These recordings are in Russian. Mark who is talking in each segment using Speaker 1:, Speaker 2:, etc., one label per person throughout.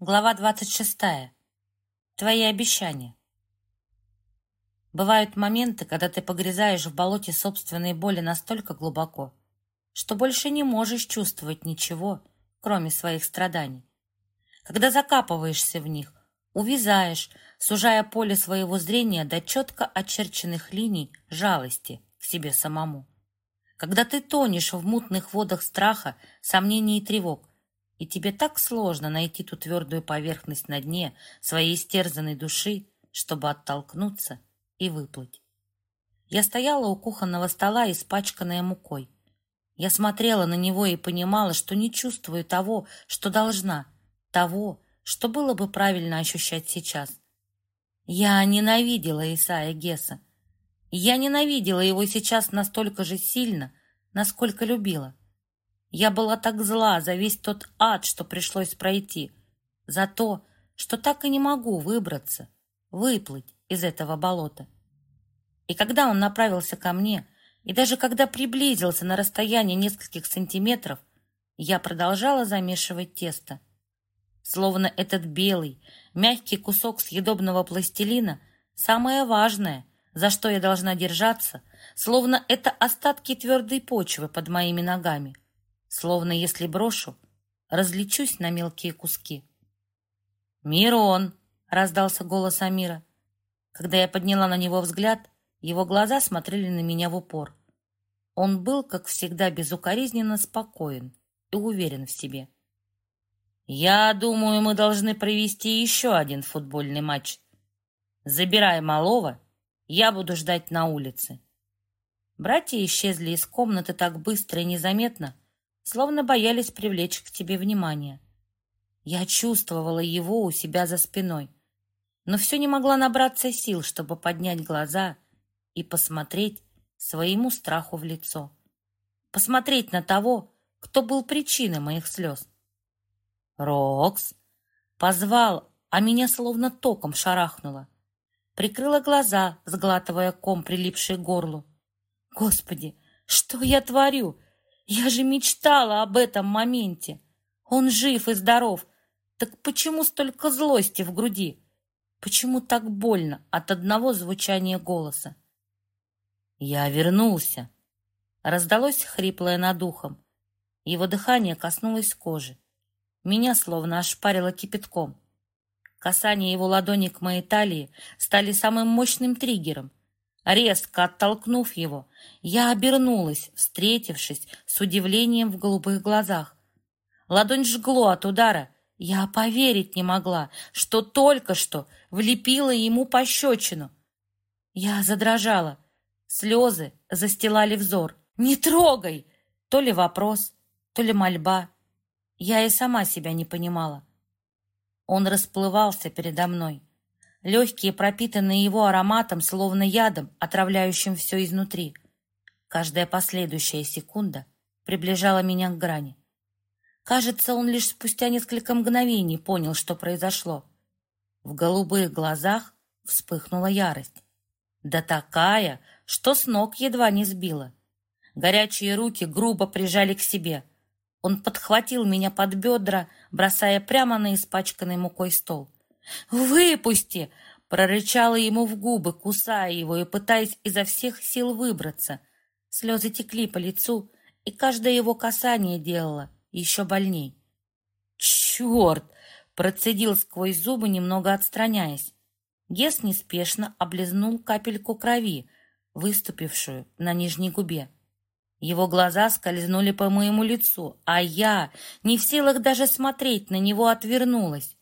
Speaker 1: Глава 26. Твои обещания. Бывают моменты, когда ты погрязаешь в болоте собственной боли настолько глубоко, что больше не можешь чувствовать ничего, кроме своих страданий. Когда закапываешься в них, увязаешь, сужая поле своего зрения до четко очерченных линий жалости к себе самому. Когда ты тонешь в мутных водах страха, сомнений и тревог, и тебе так сложно найти ту твердую поверхность на дне своей истерзанной души, чтобы оттолкнуться и выплыть. Я стояла у кухонного стола, испачканная мукой. Я смотрела на него и понимала, что не чувствую того, что должна, того, что было бы правильно ощущать сейчас. Я ненавидела Исая Гесса. Я ненавидела его сейчас настолько же сильно, насколько любила. Я была так зла за весь тот ад, что пришлось пройти, за то, что так и не могу выбраться, выплыть из этого болота. И когда он направился ко мне, и даже когда приблизился на расстояние нескольких сантиметров, я продолжала замешивать тесто. Словно этот белый, мягкий кусок съедобного пластилина самое важное, за что я должна держаться, словно это остатки твердой почвы под моими ногами — Словно если брошу, различусь на мелкие куски. «Мирон!» — раздался голос Амира. Когда я подняла на него взгляд, его глаза смотрели на меня в упор. Он был, как всегда, безукоризненно спокоен и уверен в себе. «Я думаю, мы должны провести еще один футбольный матч. Забирай малого, я буду ждать на улице». Братья исчезли из комнаты так быстро и незаметно, словно боялись привлечь к тебе внимание. Я чувствовала его у себя за спиной, но все не могла набраться сил, чтобы поднять глаза и посмотреть своему страху в лицо. Посмотреть на того, кто был причиной моих слез. «Рокс!» Позвал, а меня словно током шарахнуло. Прикрыла глаза, сглатывая ком, прилипший к горлу. «Господи, что я творю? Я же мечтала об этом моменте. Он жив и здоров. Так почему столько злости в груди? Почему так больно от одного звучания голоса? «Я вернулся!» Раздалось хриплое над ухом. Его дыхание коснулось кожи. Меня словно ошпарило кипятком. Касание его ладони к моей талии стали самым мощным триггером, Резко оттолкнув его, я обернулась, встретившись с удивлением в голубых глазах. Ладонь жгло от удара. Я поверить не могла, что только что влепила ему пощечину. Я задрожала. Слезы застилали взор. «Не трогай!» То ли вопрос, то ли мольба. Я и сама себя не понимала. Он расплывался передо мной легкие, пропитанные его ароматом, словно ядом, отравляющим все изнутри. Каждая последующая секунда приближала меня к грани. Кажется, он лишь спустя несколько мгновений понял, что произошло. В голубых глазах вспыхнула ярость. Да такая, что с ног едва не сбила. Горячие руки грубо прижали к себе. Он подхватил меня под бедра, бросая прямо на испачканный мукой стол. «Выпусти!» — прорычала ему в губы, кусая его и пытаясь изо всех сил выбраться. Слезы текли по лицу, и каждое его касание делало еще больней. «Черт!» — процедил сквозь зубы, немного отстраняясь. Гес неспешно облизнул капельку крови, выступившую на нижней губе. Его глаза скользнули по моему лицу, а я, не в силах даже смотреть на него, отвернулась.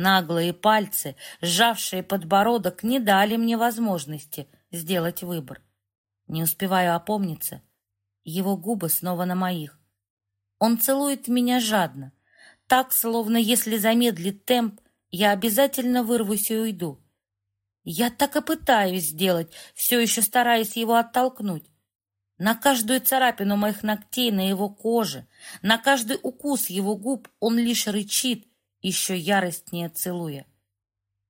Speaker 1: Наглые пальцы, сжавшие подбородок, не дали мне возможности сделать выбор. Не успеваю опомниться. Его губы снова на моих. Он целует меня жадно, так, словно если замедлит темп, я обязательно вырвусь и уйду. Я так и пытаюсь сделать, все еще стараясь его оттолкнуть. На каждую царапину моих ногтей на его коже, на каждый укус его губ он лишь рычит еще яростнее целуя.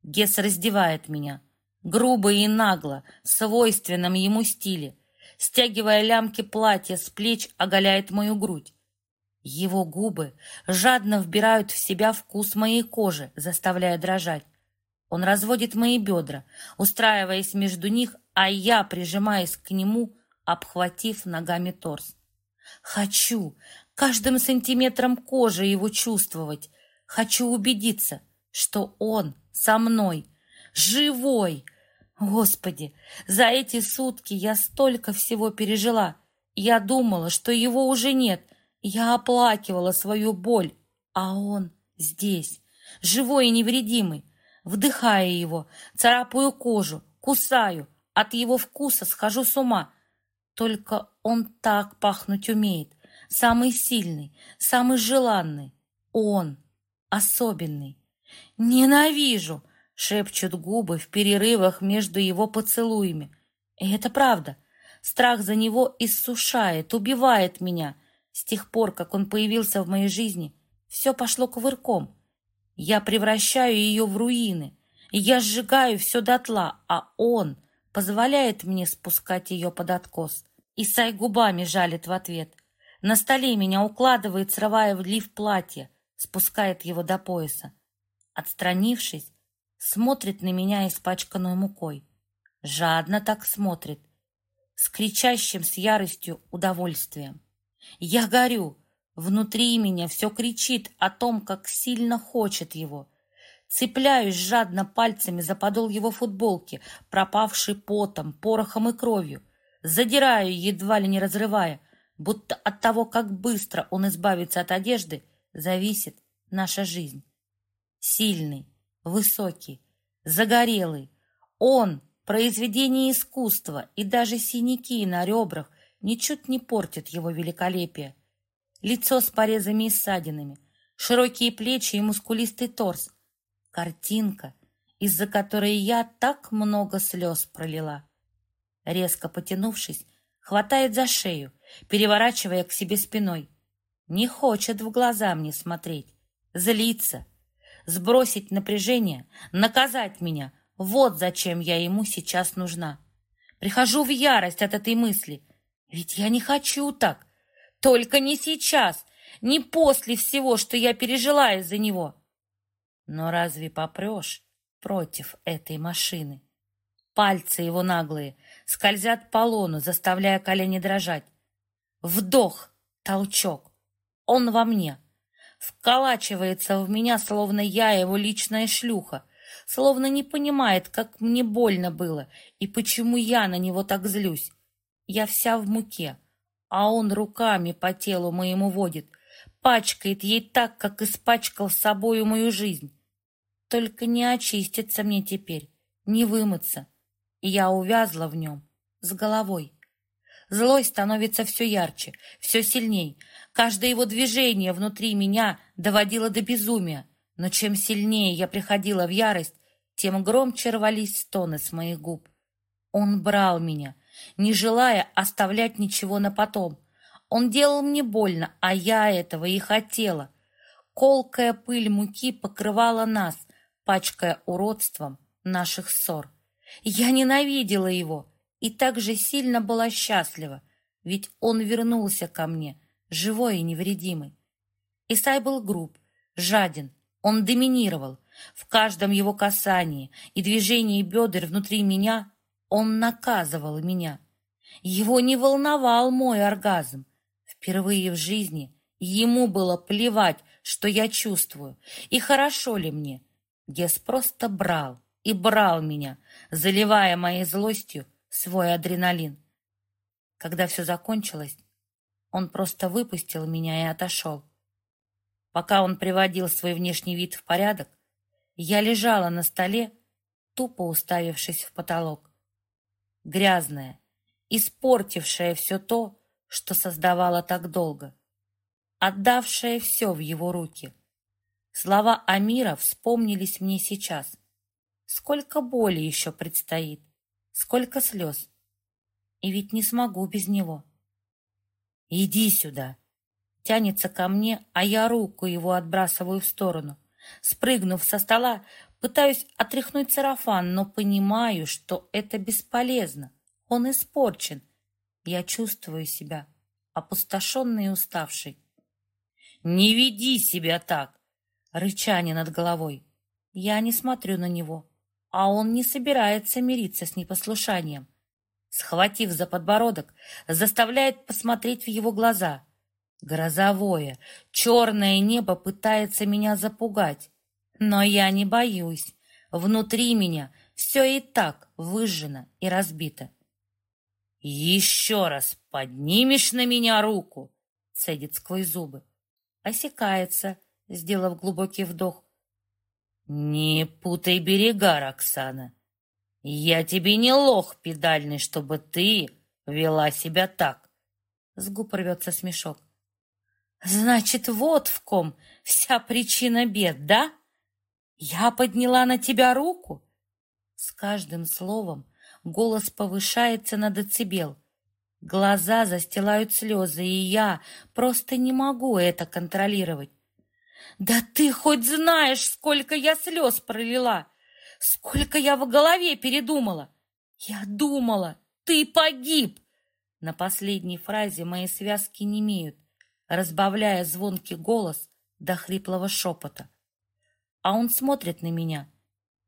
Speaker 1: Гес раздевает меня, грубо и нагло, в свойственном ему стиле, стягивая лямки платья с плеч, оголяет мою грудь. Его губы жадно вбирают в себя вкус моей кожи, заставляя дрожать. Он разводит мои бедра, устраиваясь между них, а я прижимаясь к нему, обхватив ногами торс. Хочу каждым сантиметром кожи его чувствовать. Хочу убедиться, что он со мной, живой. Господи, за эти сутки я столько всего пережила. Я думала, что его уже нет. Я оплакивала свою боль, а он здесь, живой и невредимый. Вдыхая его, царапаю кожу, кусаю. От его вкуса схожу с ума. Только он так пахнуть умеет. Самый сильный, самый желанный. Он особенный. «Ненавижу!» — шепчут губы в перерывах между его поцелуями. И это правда. Страх за него иссушает, убивает меня. С тех пор, как он появился в моей жизни, все пошло кувырком. Я превращаю ее в руины. Я сжигаю все дотла, а он позволяет мне спускать ее под откос. Исай губами жалит в ответ. На столе меня укладывает, срывая в лиф платье, спускает его до пояса. Отстранившись, смотрит на меня испачканную мукой. Жадно так смотрит, с кричащим с яростью удовольствием. Я горю, Внутри меня все кричит о том, как сильно хочет его. Цепляюсь жадно пальцами за подол его футболки, пропавший потом, порохом и кровью. Задираю, едва ли не разрывая, будто от того, как быстро он избавится от одежды, зависит наша жизнь. Сильный, высокий, загорелый. Он — произведение искусства, и даже синяки на ребрах ничуть не портят его великолепие лицо с порезами и ссадинами, широкие плечи и мускулистый торс. Картинка, из-за которой я так много слез пролила. Резко потянувшись, хватает за шею, переворачивая к себе спиной. Не хочет в глаза мне смотреть, злиться, сбросить напряжение, наказать меня. Вот зачем я ему сейчас нужна. Прихожу в ярость от этой мысли, ведь я не хочу так. Только не сейчас, не после всего, что я пережила из-за него. Но разве попрешь против этой машины? Пальцы его наглые скользят по лону, заставляя колени дрожать. Вдох, толчок. Он во мне. Вколачивается в меня, словно я его личная шлюха, словно не понимает, как мне больно было и почему я на него так злюсь. Я вся в муке а он руками по телу моему водит, пачкает ей так, как испачкал собою мою жизнь. Только не очистится мне теперь, не вымыться, я увязла в нем с головой. Злость становится все ярче, все сильней. Каждое его движение внутри меня доводило до безумия. Но чем сильнее я приходила в ярость, тем громче рвались стоны с моих губ. Он брал меня, не желая оставлять ничего на потом. Он делал мне больно, а я этого и хотела. Колкая пыль муки покрывала нас, пачкая уродством наших ссор. Я ненавидела его и так же сильно была счастлива, ведь он вернулся ко мне, живой и невредимый. Исай был груб, жаден, он доминировал. В каждом его касании и движении бедер внутри меня он наказывал меня. Его не волновал мой оргазм. Впервые в жизни ему было плевать, что я чувствую, и хорошо ли мне. Гес просто брал и брал меня, заливая моей злостью свой адреналин. Когда все закончилось, он просто выпустил меня и отошел. Пока он приводил свой внешний вид в порядок, я лежала на столе, тупо уставившись в потолок грязная, испортившая все то, что создавала так долго, отдавшая все в его руки. Слова Амира вспомнились мне сейчас. Сколько боли еще предстоит, сколько слез. И ведь не смогу без него. «Иди сюда!» Тянется ко мне, а я руку его отбрасываю в сторону. Спрыгнув со стола, Пытаюсь отряхнуть сарафан, но понимаю, что это бесполезно. Он испорчен. Я чувствую себя опустошенной и уставшей. Не веди себя так!» Рычание над головой. Я не смотрю на него, а он не собирается мириться с непослушанием. Схватив за подбородок, заставляет посмотреть в его глаза. Грозовое, черное небо пытается меня запугать, но я не боюсь. Внутри меня все и так выжжено и разбито. «Еще раз поднимешь на меня руку!» — цедит сквозь зубы. Осекается, сделав глубокий вдох. «Не путай берега, Роксана. Я тебе не лох педальный, чтобы ты вела себя так!» С губ рвется смешок. «Значит, вот в ком вся причина бед, да? Я подняла на тебя руку?» С каждым словом голос повышается на децибел. Глаза застилают слезы, и я просто не могу это контролировать. «Да ты хоть знаешь, сколько я слез пролила! Сколько я в голове передумала! Я думала, ты погиб!» На последней фразе мои связки не имеют, разбавляя звонкий голос до хриплого шепота. А он смотрит на меня —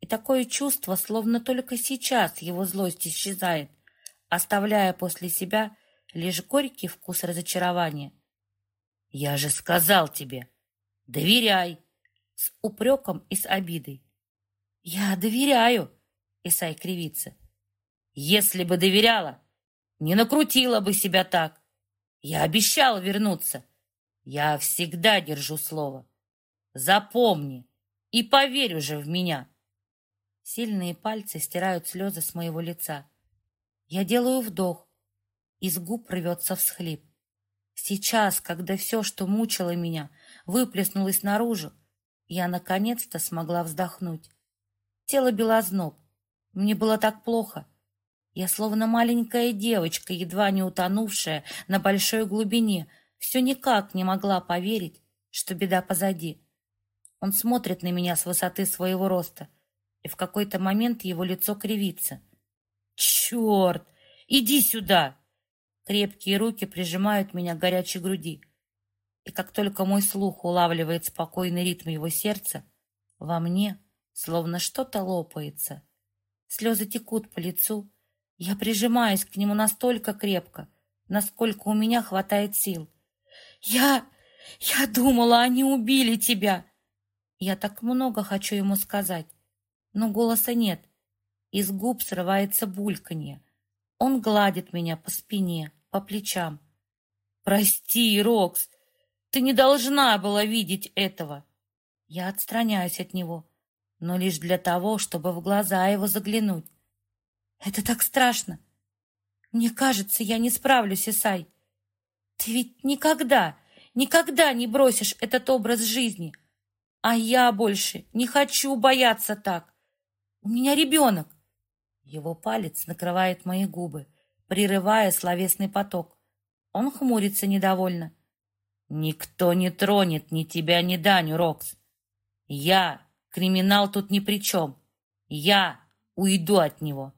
Speaker 1: и такое чувство, словно только сейчас его злость исчезает, оставляя после себя лишь горький вкус разочарования. «Я же сказал тебе, доверяй!» С упреком и с обидой. «Я доверяю!» Исай кривится. «Если бы доверяла, не накрутила бы себя так. Я обещал вернуться. Я всегда держу слово. Запомни и поверь уже в меня!» Сильные пальцы стирают слезы с моего лица. Я делаю вдох. Из губ рвется всхлип. Сейчас, когда все, что мучило меня, выплеснулось наружу, я наконец-то смогла вздохнуть. Тело белозноб. Мне было так плохо. Я словно маленькая девочка, едва не утонувшая на большой глубине, все никак не могла поверить, что беда позади. Он смотрит на меня с высоты своего роста — и в какой-то момент его лицо кривится. «Черт! Иди сюда!» Крепкие руки прижимают меня к горячей груди. И как только мой слух улавливает спокойный ритм его сердца, во мне словно что-то лопается. Слезы текут по лицу. Я прижимаюсь к нему настолько крепко, насколько у меня хватает сил. «Я... я думала, они убили тебя!» Я так много хочу ему сказать но голоса нет. Из губ срывается бульканье. Он гладит меня по спине, по плечам. «Прости, Рокс, ты не должна была видеть этого!» Я отстраняюсь от него, но лишь для того, чтобы в глаза его заглянуть. «Это так страшно! Мне кажется, я не справлюсь, Исай. Ты ведь никогда, никогда не бросишь этот образ жизни, а я больше не хочу бояться так. У меня ребенок!» Его палец накрывает мои губы, прерывая словесный поток. Он хмурится недовольно. «Никто не тронет ни тебя, ни Даню, Рокс. Я, криминал тут ни при чем. Я уйду от него».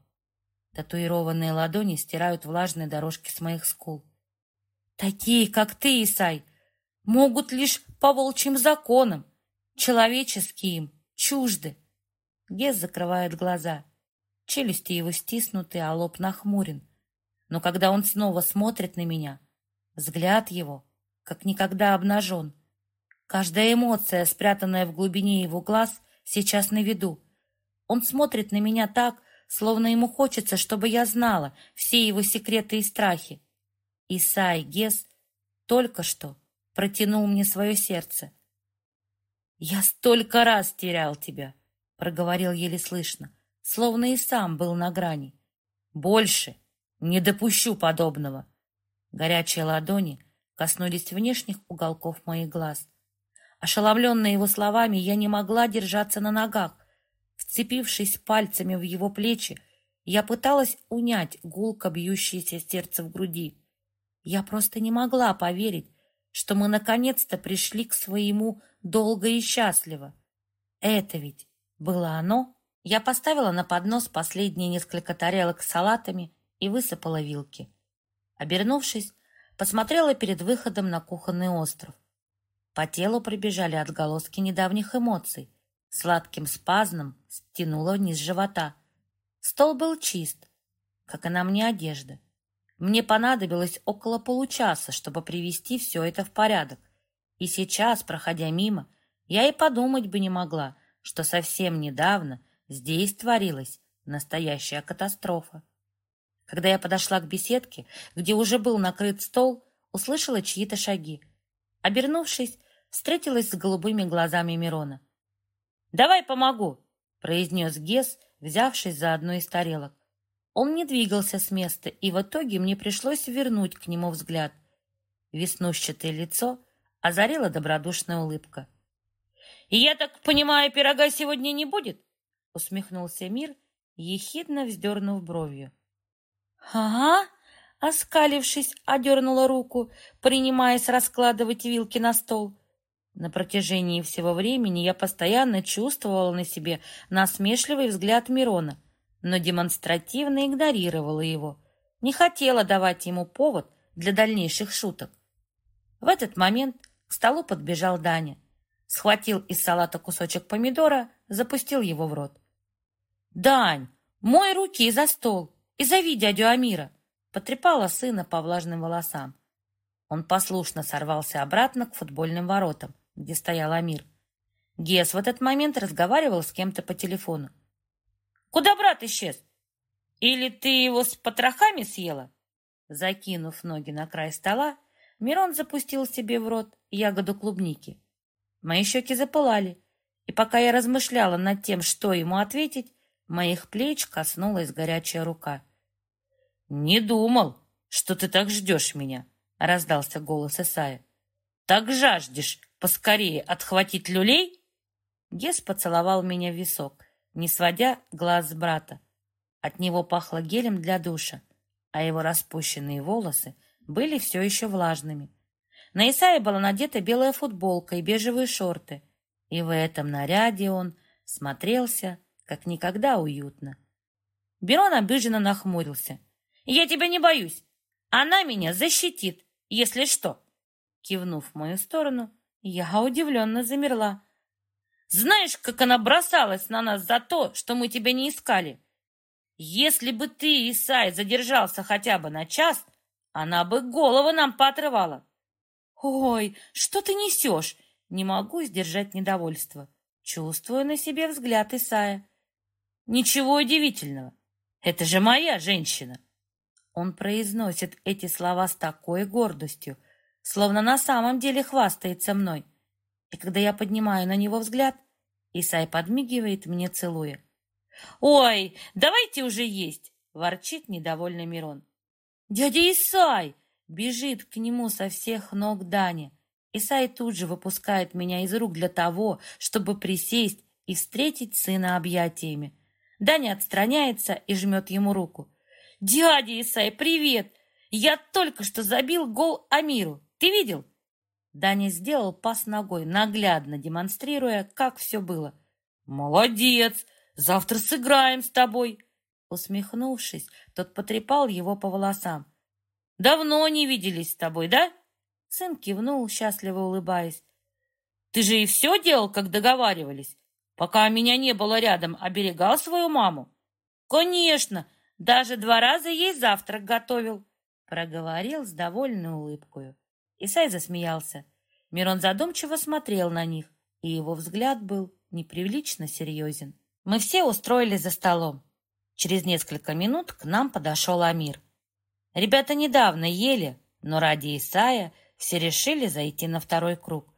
Speaker 1: Татуированные ладони стирают влажные дорожки с моих скул. «Такие, как ты, Исай, могут лишь по волчьим законам, человеческие им, чужды. Гес закрывает глаза. Челюсти его стиснуты, а лоб нахмурен. Но когда он снова смотрит на меня, взгляд его как никогда обнажен. Каждая эмоция, спрятанная в глубине его глаз, сейчас на виду. Он смотрит на меня так, словно ему хочется, чтобы я знала все его секреты и страхи. Исай Гес только что протянул мне свое сердце. «Я столько раз терял тебя!» проговорил еле слышно, словно и сам был на грани. «Больше не допущу подобного!» Горячие ладони коснулись внешних уголков моих глаз. Ошеломленная его словами, я не могла держаться на ногах. Вцепившись пальцами в его плечи, я пыталась унять гулко бьющееся сердце в груди. Я просто не могла поверить, что мы наконец-то пришли к своему долго и счастливо. Это ведь было оно. Я поставила на поднос последние несколько тарелок с салатами и высыпала вилки. Обернувшись, посмотрела перед выходом на кухонный остров. По телу пробежали отголоски недавних эмоций. Сладким спазмом стянуло вниз живота. Стол был чист, как и на мне одежда. Мне понадобилось около получаса, чтобы привести все это в порядок. И сейчас, проходя мимо, я и подумать бы не могла, что совсем недавно здесь творилась настоящая катастрофа. Когда я подошла к беседке, где уже был накрыт стол, услышала чьи-то шаги. Обернувшись, встретилась с голубыми глазами Мирона. «Давай помогу!» — произнес Гес, взявшись за одну из тарелок. Он не двигался с места, и в итоге мне пришлось вернуть к нему взгляд. Веснущатое лицо озарила добродушная улыбка. «И я так понимаю, пирога сегодня не будет?» — усмехнулся Мир, ехидно вздернув бровью. «Ага!» — оскалившись, одернула руку, принимаясь раскладывать вилки на стол. На протяжении всего времени я постоянно чувствовала на себе насмешливый взгляд Мирона, но демонстративно игнорировала его, не хотела давать ему повод для дальнейших шуток. В этот момент к столу подбежал Даня, схватил из салата кусочек помидора, запустил его в рот. «Дань, мой руки за стол и зови дядю Амира!» потрепала сына по влажным волосам. Он послушно сорвался обратно к футбольным воротам, где стоял Амир. Гес в этот момент разговаривал с кем-то по телефону. «Куда брат исчез? Или ты его с потрохами съела?» Закинув ноги на край стола, Мирон запустил себе в рот ягоду клубники. Мои щеки запылали, и пока я размышляла над тем, что ему ответить, моих плеч коснулась горячая рука. «Не думал, что ты так ждешь меня», — раздался голос Исая. «Так жаждешь поскорее отхватить люлей?» Гес поцеловал меня в висок, не сводя глаз с брата. От него пахло гелем для душа, а его распущенные волосы были все еще влажными. На Исае была надета белая футболка и бежевые шорты, и в этом наряде он смотрелся как никогда уютно. Берон обиженно нахмурился. «Я тебя не боюсь. Она меня защитит, если что». Кивнув в мою сторону, я удивленно замерла. Знаешь, как она бросалась на нас за то, что мы тебя не искали? Если бы ты, Исай, задержался хотя бы на час, она бы голову нам поотрывала. Ой, что ты несешь? Не могу сдержать недовольство. Чувствую на себе взгляд Исая. Ничего удивительного. Это же моя женщина. Он произносит эти слова с такой гордостью, словно на самом деле хвастается мной. И когда я поднимаю на него взгляд, Исай подмигивает мне, целуя. «Ой, давайте уже есть!» — ворчит недовольный Мирон. «Дядя Исай!» — бежит к нему со всех ног Даня. Исай тут же выпускает меня из рук для того, чтобы присесть и встретить сына объятиями. Даня отстраняется и жмет ему руку. «Дядя Исай, привет! Я только что забил гол Амиру. Ты видел?» Даня сделал пас ногой, наглядно демонстрируя, как все было. «Молодец! Завтра сыграем с тобой!» Усмехнувшись, тот потрепал его по волосам. «Давно не виделись с тобой, да?» Сын кивнул, счастливо улыбаясь. «Ты же и все делал, как договаривались? Пока меня не было рядом, оберегал свою маму?» «Конечно! Даже два раза ей завтрак готовил!» Проговорил с довольной улыбкой. Исай засмеялся. Мирон задумчиво смотрел на них, и его взгляд был неприлично серьезен. Мы все устроились за столом. Через несколько минут к нам подошел Амир. Ребята недавно ели, но ради Исая все решили зайти на второй круг.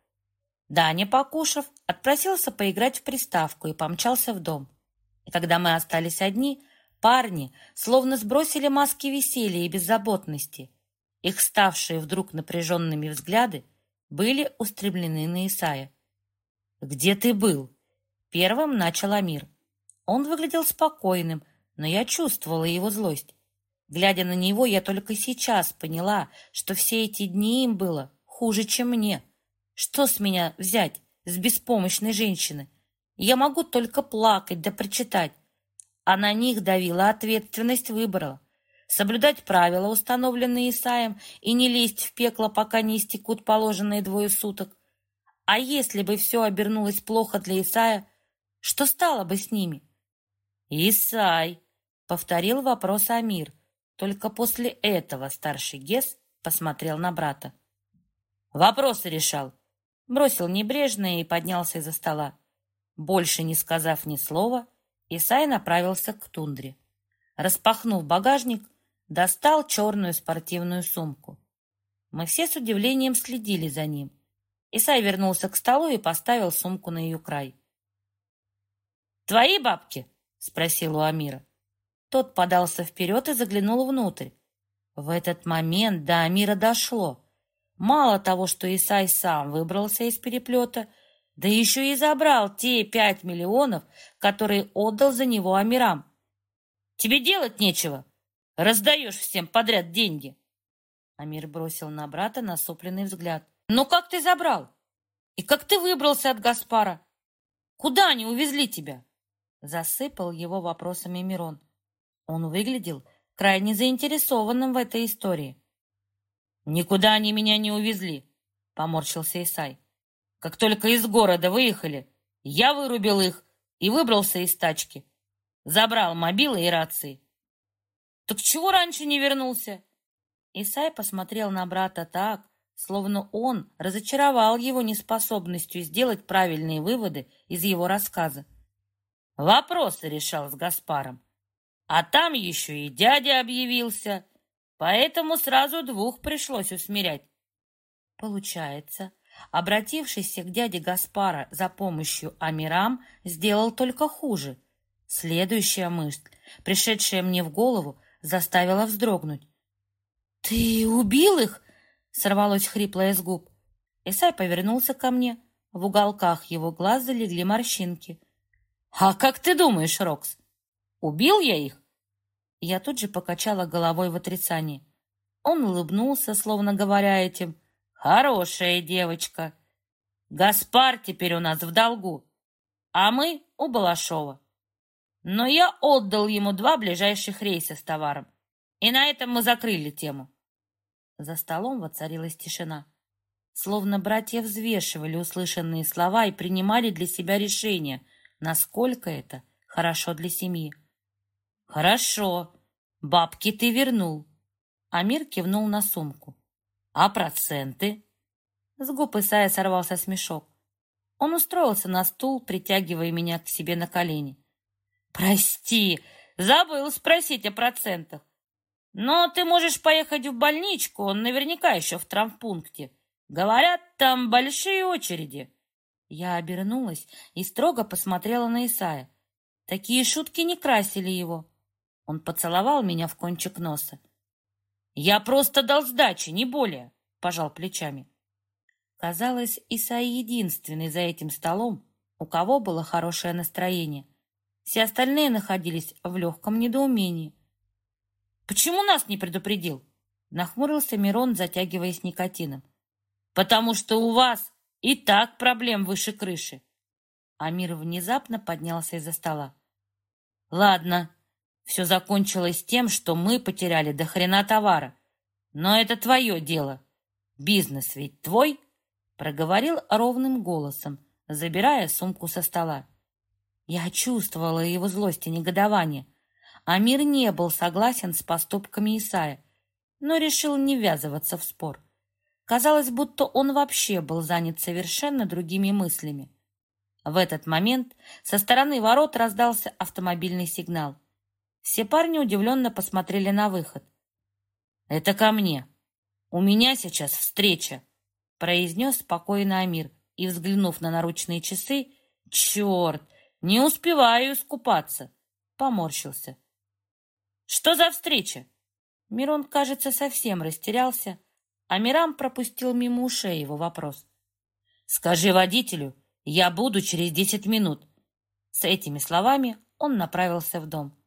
Speaker 1: Даня, покушав, отпросился поиграть в приставку и помчался в дом. И когда мы остались одни, парни словно сбросили маски веселья и беззаботности. Их ставшие вдруг напряженными взгляды были устремлены на Исая. «Где ты был?» Первым начал Амир. Он выглядел спокойным, но я чувствовала его злость. Глядя на него, я только сейчас поняла, что все эти дни им было хуже, чем мне. Что с меня взять, с беспомощной женщины? Я могу только плакать да прочитать. А на них давила ответственность выбора соблюдать правила, установленные Исаем, и не лезть в пекло, пока не истекут положенные двое суток. А если бы все обернулось плохо для Исая, что стало бы с ними? «Исай!» — повторил вопрос Амир. Только после этого старший Гес посмотрел на брата. «Вопросы решал!» Бросил небрежно и поднялся из-за стола. Больше не сказав ни слова, Исай направился к тундре. Распахнув багажник, достал черную спортивную сумку. Мы все с удивлением следили за ним. Исай вернулся к столу и поставил сумку на ее край. «Твои бабки?» — спросил у Амира. Тот подался вперед и заглянул внутрь. В этот момент до Амира дошло. Мало того, что Исай сам выбрался из переплета, да еще и забрал те пять миллионов, которые отдал за него Амирам. Тебе делать нечего. Раздаешь всем подряд деньги. Амир бросил на брата насупленный взгляд. «Ну как ты забрал? И как ты выбрался от Гаспара? Куда они увезли тебя?» Засыпал его вопросами Мирон. Он выглядел крайне заинтересованным в этой истории. «Никуда они меня не увезли», — поморщился Исай. «Как только из города выехали, я вырубил их и выбрался из тачки. Забрал мобилы и рации. Так чего раньше не вернулся? Исай посмотрел на брата так, словно он разочаровал его неспособностью сделать правильные выводы из его рассказа. Вопросы решал с Гаспаром. А там еще и дядя объявился, поэтому сразу двух пришлось усмирять. Получается, обратившийся к дяде Гаспара за помощью Амирам сделал только хуже. Следующая мысль, пришедшая мне в голову, заставила вздрогнуть. «Ты убил их?» — сорвалось хриплое с губ. Исай повернулся ко мне. В уголках его глаз залегли морщинки. «А как ты думаешь, Рокс, убил я их?» Я тут же покачала головой в отрицании. Он улыбнулся, словно говоря этим. «Хорошая девочка. Гаспар теперь у нас в долгу, а мы у Балашова но я отдал ему два ближайших рейса с товаром, и на этом мы закрыли тему. За столом воцарилась тишина. Словно братья взвешивали услышанные слова и принимали для себя решение, насколько это хорошо для семьи. «Хорошо, бабки ты вернул». Амир кивнул на сумку. «А проценты?» С губ Исая сорвался смешок. Он устроился на стул, притягивая меня к себе на колени. «Прости, забыл спросить о процентах. Но ты можешь поехать в больничку, он наверняка еще в травмпункте. Говорят, там большие очереди». Я обернулась и строго посмотрела на Исая. Такие шутки не красили его. Он поцеловал меня в кончик носа. «Я просто дал сдачи, не более», — пожал плечами. Казалось, Исай единственный за этим столом, у кого было хорошее настроение — все остальные находились в легком недоумении. «Почему нас не предупредил?» Нахмурился Мирон, затягиваясь никотином. «Потому что у вас и так проблем выше крыши». Амир внезапно поднялся из-за стола. «Ладно, все закончилось тем, что мы потеряли до хрена товара. Но это твое дело. Бизнес ведь твой?» Проговорил ровным голосом, забирая сумку со стола. Я чувствовала его злость и негодование. Амир не был согласен с поступками Исая, но решил не ввязываться в спор. Казалось, будто он вообще был занят совершенно другими мыслями. В этот момент со стороны ворот раздался автомобильный сигнал. Все парни удивленно посмотрели на выход. «Это ко мне. У меня сейчас встреча», — произнес спокойно Амир и, взглянув на наручные часы, «Черт! Не успеваю искупаться. Поморщился. Что за встреча? Мирон, кажется, совсем растерялся, а Мирам пропустил мимо ушей его вопрос. Скажи водителю, я буду через десять минут. С этими словами он направился в дом.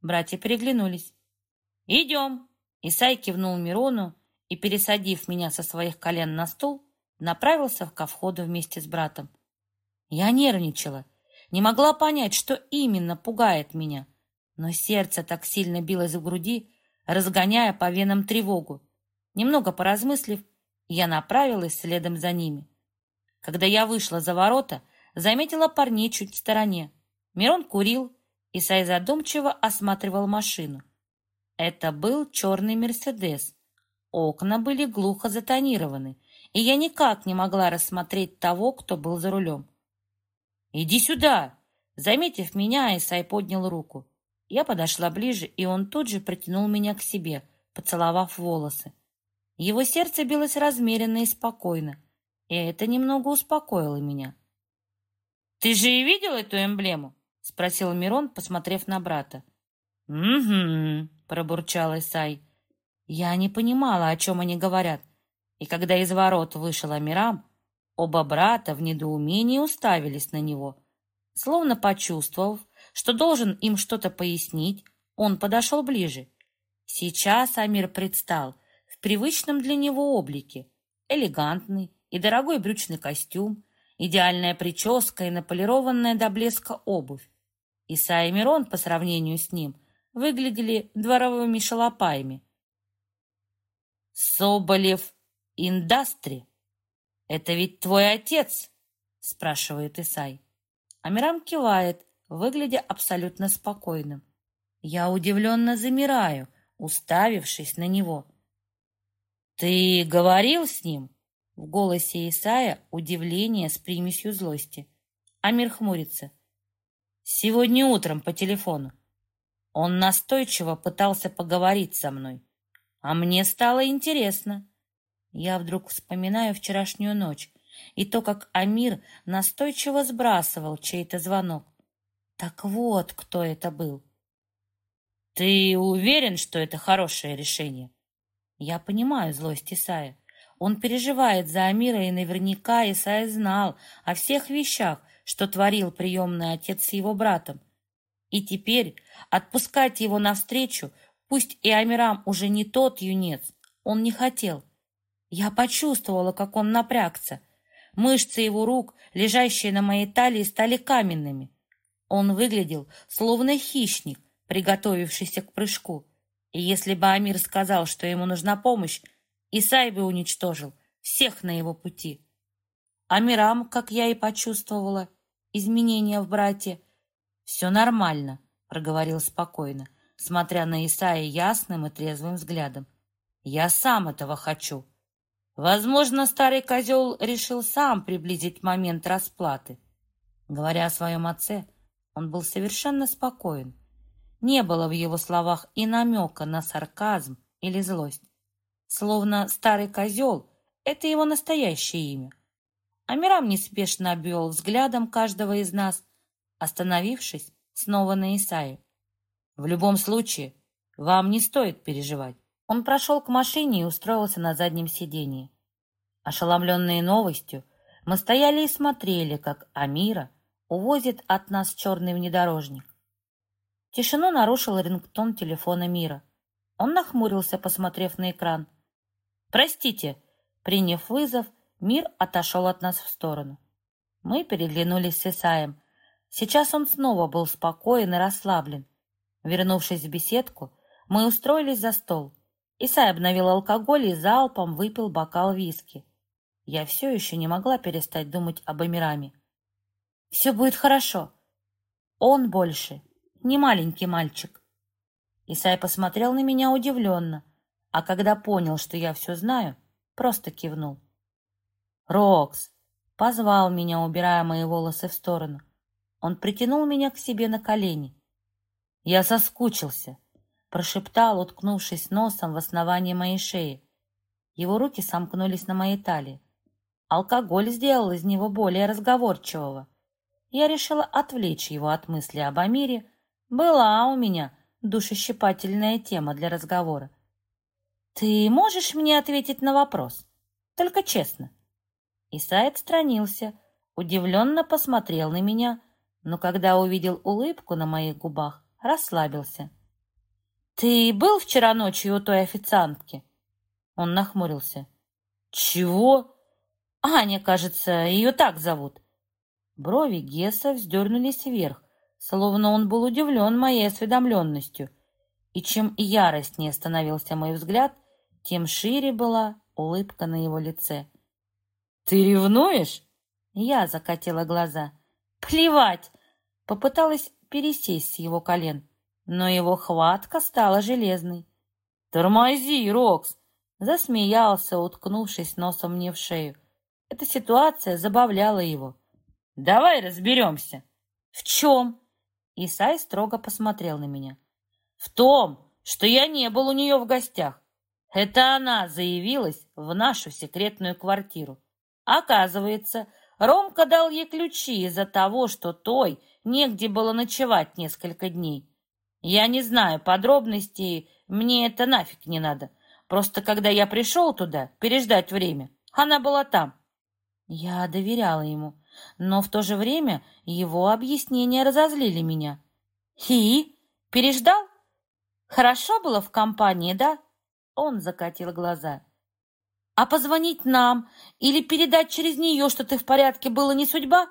Speaker 1: Братья переглянулись. «Идем!» Исай кивнул Мирону и, пересадив меня со своих колен на стул, направился ко входу вместе с братом. Я нервничала не могла понять, что именно пугает меня. Но сердце так сильно билось в груди, разгоняя по венам тревогу. Немного поразмыслив, я направилась следом за ними. Когда я вышла за ворота, заметила парней чуть в стороне. Мирон курил, и Сай задумчиво осматривал машину. Это был черный «Мерседес». Окна были глухо затонированы, и я никак не могла рассмотреть того, кто был за рулем. «Иди сюда!» Заметив меня, Исай поднял руку. Я подошла ближе, и он тут же притянул меня к себе, поцеловав волосы. Его сердце билось размеренно и спокойно, и это немного успокоило меня. «Ты же и видел эту эмблему?» — спросил Мирон, посмотрев на брата. «Угу», — пробурчал Исай. Я не понимала, о чем они говорят, и когда из ворот вышел Амирам, оба брата в недоумении уставились на него. Словно почувствовав, что должен им что-то пояснить, он подошел ближе. Сейчас Амир предстал в привычном для него облике. Элегантный и дорогой брючный костюм, идеальная прическа и наполированная до блеска обувь. Иса и Мирон по сравнению с ним выглядели дворовыми шалопаями. «Соболев Индастри, это ведь твой отец?» спрашивает Исай. Амирам кивает, выглядя абсолютно спокойным. Я удивленно замираю, уставившись на него. «Ты говорил с ним?» В голосе Исая удивление с примесью злости. Амир хмурится. «Сегодня утром по телефону. Он настойчиво пытался поговорить со мной. А мне стало интересно. Я вдруг вспоминаю вчерашнюю ночь и то, как Амир настойчиво сбрасывал чей-то звонок. Так вот, кто это был. Ты уверен, что это хорошее решение? Я понимаю злость Исая. Он переживает за Амира, и наверняка Исай знал о всех вещах, что творил приемный отец с его братом. И теперь отпускать его навстречу, пусть и Амирам уже не тот юнец, он не хотел. Я почувствовала, как он напрягся — Мышцы его рук, лежащие на моей талии, стали каменными. Он выглядел словно хищник, приготовившийся к прыжку. И если бы Амир сказал, что ему нужна помощь, Исай бы уничтожил всех на его пути. Амирам, как я и почувствовала, изменения в брате. «Все нормально», — проговорил спокойно, смотря на Исая ясным и трезвым взглядом. «Я сам этого хочу». Возможно, старый козел решил сам приблизить момент расплаты. Говоря о своем отце, он был совершенно спокоен. Не было в его словах и намека на сарказм или злость. Словно старый козел — это его настоящее имя. Амирам неспешно обвел взглядом каждого из нас, остановившись снова на Исаи. В любом случае, вам не стоит переживать. Он прошел к машине и устроился на заднем сидении. Ошеломленные новостью, мы стояли и смотрели, как Амира увозит от нас черный внедорожник. Тишину нарушил рингтон телефона Мира. Он нахмурился, посмотрев на экран. «Простите!» Приняв вызов, Мир отошел от нас в сторону. Мы переглянулись с Исаем. Сейчас он снова был спокоен и расслаблен. Вернувшись в беседку, мы устроились за стол. Исай обновил алкоголь и залпом выпил бокал виски. Я все еще не могла перестать думать об Эмираме. Все будет хорошо. Он больше не маленький мальчик. Исай посмотрел на меня удивленно, а когда понял, что я все знаю, просто кивнул. «Рокс!» — позвал меня, убирая мои волосы в сторону. Он притянул меня к себе на колени. Я соскучился прошептал, уткнувшись носом в основание моей шеи. Его руки сомкнулись на моей талии. Алкоголь сделал из него более разговорчивого. Я решила отвлечь его от мысли об Амире. Была у меня душещипательная тема для разговора. «Ты можешь мне ответить на вопрос? Только честно». Исай отстранился, удивленно посмотрел на меня, но когда увидел улыбку на моих губах, расслабился. «Ты был вчера ночью у той официантки?» Он нахмурился. «Чего?» «Аня, кажется, ее так зовут». Брови Гесса вздернулись вверх, словно он был удивлен моей осведомленностью. И чем яростнее становился мой взгляд, тем шире была улыбка на его лице. «Ты ревнуешь?» Я закатила глаза. Плевать! Попыталась пересесть с его колен, но его хватка стала железной. «Тормози, Рокс!» Засмеялся, уткнувшись носом мне в шею. Эта ситуация забавляла его. «Давай разберемся». «В чем?» Исай строго посмотрел на меня. «В том, что я не был у нее в гостях. Это она заявилась в нашу секретную квартиру. Оказывается, Ромка дал ей ключи из-за того, что той негде было ночевать несколько дней. Я не знаю подробностей, мне это нафиг не надо. Просто когда я пришел туда, переждать время, она была там. Я доверяла ему, но в то же время его объяснения разозлили меня. «И? Переждал? Хорошо было в компании, да?» Он закатил глаза. А позвонить нам или передать через нее, что ты в порядке, было не судьба?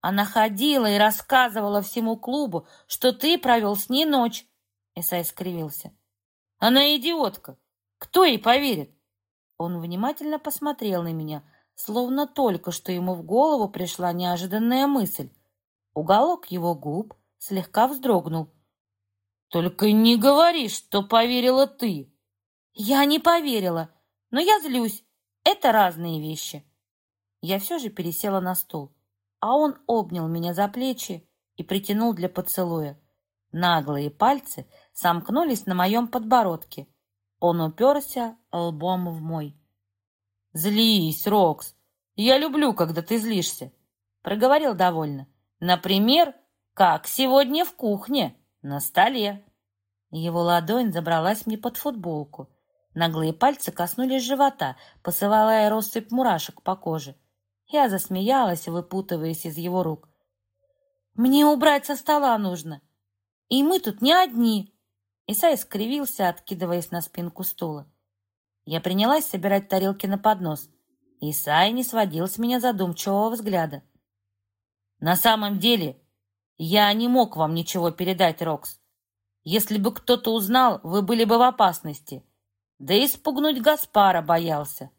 Speaker 1: Она ходила и рассказывала всему клубу, что ты провел с ней ночь. Исай скривился. Она идиотка. Кто ей поверит? Он внимательно посмотрел на меня, словно только что ему в голову пришла неожиданная мысль. Уголок его губ слегка вздрогнул. «Только не говори, что поверила ты!» «Я не поверила!» Но я злюсь. Это разные вещи. Я все же пересела на стул, а он обнял меня за плечи и притянул для поцелуя. Наглые пальцы сомкнулись на моем подбородке. Он уперся лбом в мой. «Злись, Рокс! Я люблю, когда ты злишься!» Проговорил довольно. «Например, как сегодня в кухне, на столе». Его ладонь забралась мне под футболку, Наглые пальцы коснулись живота, посылая россыпь мурашек по коже. Я засмеялась, выпутываясь из его рук. «Мне убрать со стола нужно. И мы тут не одни!» Исай скривился, откидываясь на спинку стула. Я принялась собирать тарелки на поднос. Исай не сводил с меня задумчивого взгляда. «На самом деле, я не мог вам ничего передать, Рокс. Если бы кто-то узнал, вы были бы в опасности. Да и спугнуть Гаспара боялся.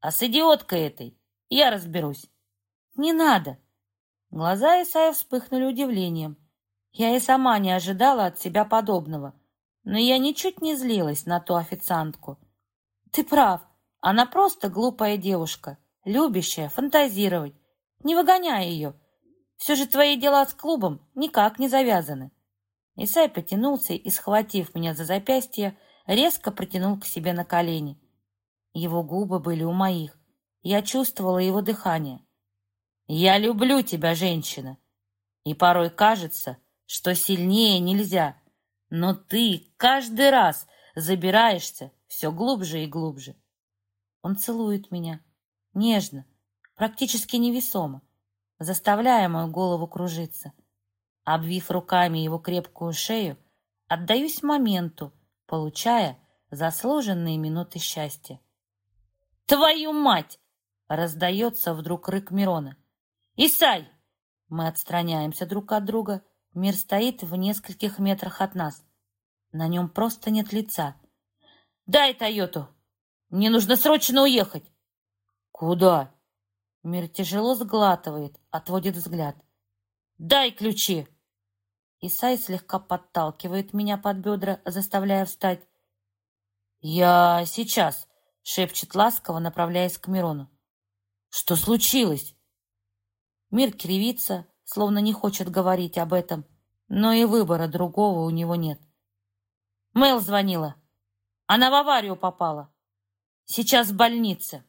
Speaker 1: А с идиоткой этой я разберусь. Не надо. Глаза Исаия вспыхнули удивлением. Я и сама не ожидала от себя подобного. Но я ничуть не злилась на ту официантку. Ты прав, она просто глупая девушка, любящая фантазировать. Не выгоняй ее. Все же твои дела с клубом никак не завязаны. Исай потянулся и, схватив меня за запястье, резко протянул к себе на колени. Его губы были у моих. Я чувствовала его дыхание. «Я люблю тебя, женщина, и порой кажется, что сильнее нельзя, но ты каждый раз забираешься все глубже и глубже». Он целует меня, нежно, практически невесомо, заставляя мою голову кружиться. Обвив руками его крепкую шею, отдаюсь моменту, получая заслуженные минуты счастья. «Твою мать!» — раздается вдруг рык Мирона. «Исай!» Мы отстраняемся друг от друга. Мир стоит в нескольких метрах от нас. На нем просто нет лица. «Дай Тойоту! Мне нужно срочно уехать!» «Куда?» Мир тяжело сглатывает, отводит взгляд. «Дай ключи!» Исай слегка подталкивает меня под бедра, заставляя встать. «Я сейчас», — шепчет ласково, направляясь к Мирону. «Что случилось?» Мир кривится, словно не хочет говорить об этом, но и выбора другого у него нет. Мэл звонила. Она в аварию попала. Сейчас в больнице.